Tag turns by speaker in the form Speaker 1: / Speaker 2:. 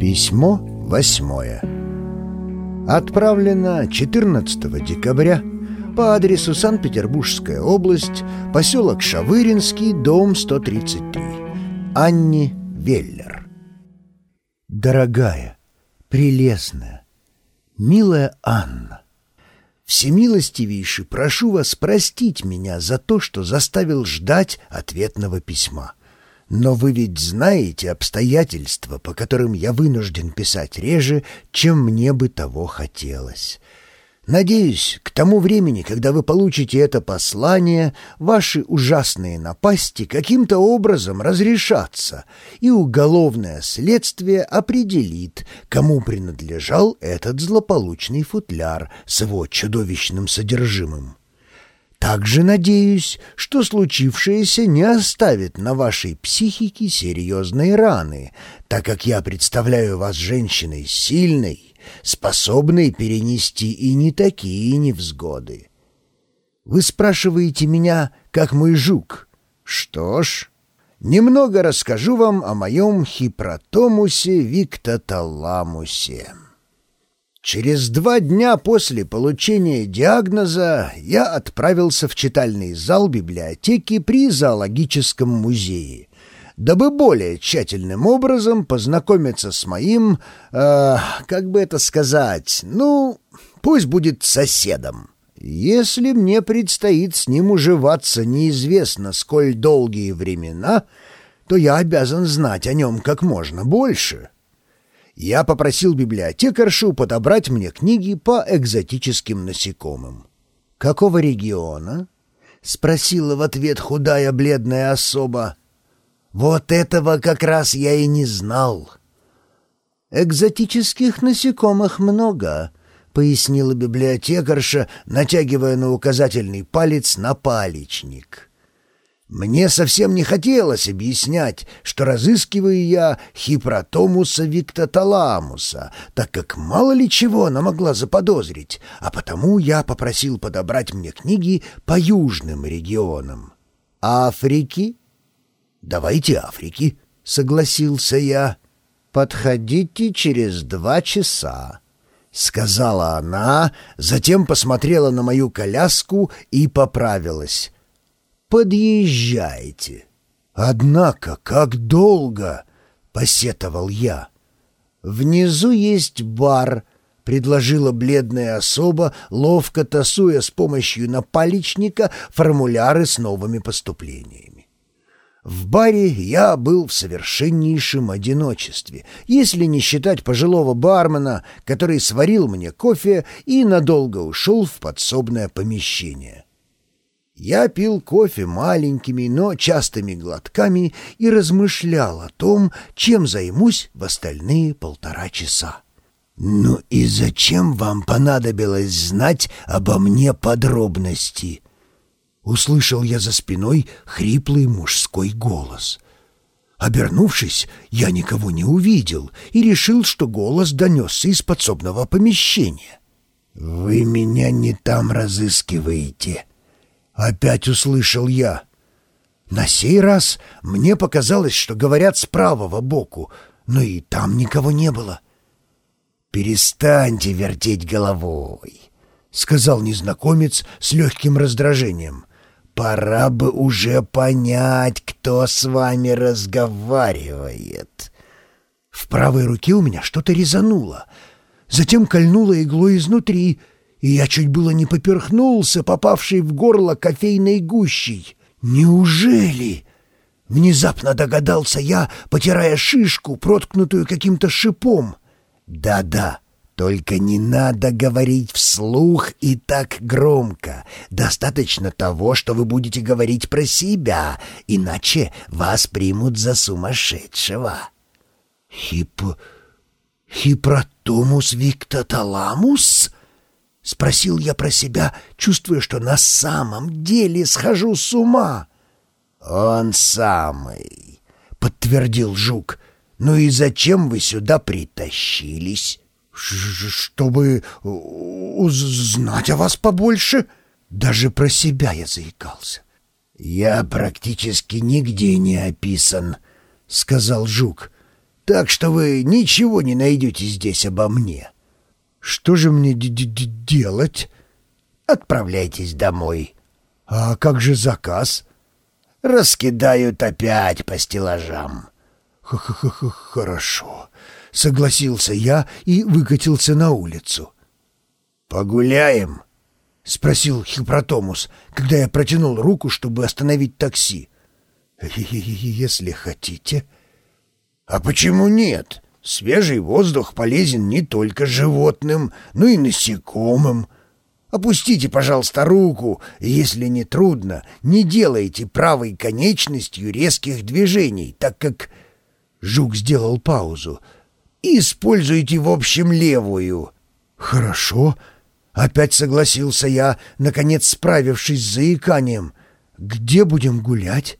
Speaker 1: Письмо восьмое. Отправлено 14 декабря по адресу Санкт-Петербургская область, поселок Шавыринский, дом 133. Анни Веллер. Дорогая, прелестная, милая Анна, всемилостивейше прошу вас простить меня за то, что заставил ждать ответного письма. Но вы ведь знаете обстоятельства, по которым я вынужден писать реже, чем мне бы того хотелось. Надеюсь, к тому времени, когда вы получите это послание, ваши ужасные напасти каким-то образом разрешатся, и уголовное следствие определит, кому принадлежал этот злополучный футляр с его чудовищным содержимым. Также надеюсь, что случившееся не оставит на вашей психике серьезные раны, так как я представляю вас женщиной сильной, способной перенести и не такие невзгоды. Вы спрашиваете меня, как мой жук. Что ж, немного расскажу вам о моем хипротомусе виктоталамусе. Через два дня после получения диагноза я отправился в читальный зал библиотеки при зоологическом музее, дабы более тщательным образом познакомиться с моим, э, как бы это сказать, ну, пусть будет соседом. Если мне предстоит с ним уживаться неизвестно сколь долгие времена, то я обязан знать о нем как можно больше» я попросил библиотекаршу подобрать мне книги по экзотическим насекомым. «Какого региона?» — спросила в ответ худая бледная особа. «Вот этого как раз я и не знал». «Экзотических насекомых много», — пояснила библиотекарша, натягивая на указательный палец на палечник. Мне совсем не хотелось объяснять, что разыскиваю я хипротомуса виктоталамуса, так как мало ли чего она могла заподозрить, а потому я попросил подобрать мне книги по южным регионам. «Африки?» «Давайте Африки», — согласился я. «Подходите через два часа», — сказала она, затем посмотрела на мою коляску и поправилась подъезжайте. Однако, как долго, — посетовал я. Внизу есть бар, — предложила бледная особа, ловко тасуя с помощью напалечника формуляры с новыми поступлениями. В баре я был в совершеннейшем одиночестве, если не считать пожилого бармена, который сварил мне кофе и надолго ушел в подсобное помещение. Я пил кофе маленькими, но частыми глотками и размышлял о том, чем займусь в остальные полтора часа. «Ну и зачем вам понадобилось знать обо мне подробности?» Услышал я за спиной хриплый мужской голос. Обернувшись, я никого не увидел и решил, что голос донесся из подсобного помещения. «Вы меня не там разыскиваете», Опять услышал я. На сей раз мне показалось, что говорят с правого боку, но и там никого не было. «Перестаньте вертеть головой», — сказал незнакомец с легким раздражением. «Пора бы уже понять, кто с вами разговаривает». В правой руке у меня что-то резануло, затем кольнуло иглой изнутри — и я чуть было не поперхнулся, попавший в горло кофейной гущей. «Неужели?» Внезапно догадался я, потирая шишку, проткнутую каким-то шипом. «Да-да, только не надо говорить вслух и так громко. Достаточно того, что вы будете говорить про себя, иначе вас примут за сумасшедшего». «Хип... хипротомус виктоталамус?» — спросил я про себя, чувствуя, что на самом деле схожу с ума. «Он самый», — подтвердил Жук. «Ну и зачем вы сюда притащились?» «Чтобы узнать о вас побольше». Даже про себя я заикался. «Я практически нигде не описан», — сказал Жук. Так что вы ничего не найдете здесь обо мне. Что же мне д -д -д делать? Отправляйтесь домой. А как же заказ? Раскидают опять по стеллажам. Х -х -х Хорошо. Согласился я и выкатился на улицу. Погуляем? Спросил Хипротомус, когда я протянул руку, чтобы остановить такси. Если хотите. А почему нет? Свежий воздух полезен не только животным, но и насекомым. Опустите, пожалуйста, руку, если не трудно, не делайте правой конечностью резких движений, так как... Жук сделал паузу. «Используйте, в общем, левую». «Хорошо», — опять согласился я, наконец справившись с заиканием. «Где будем гулять?»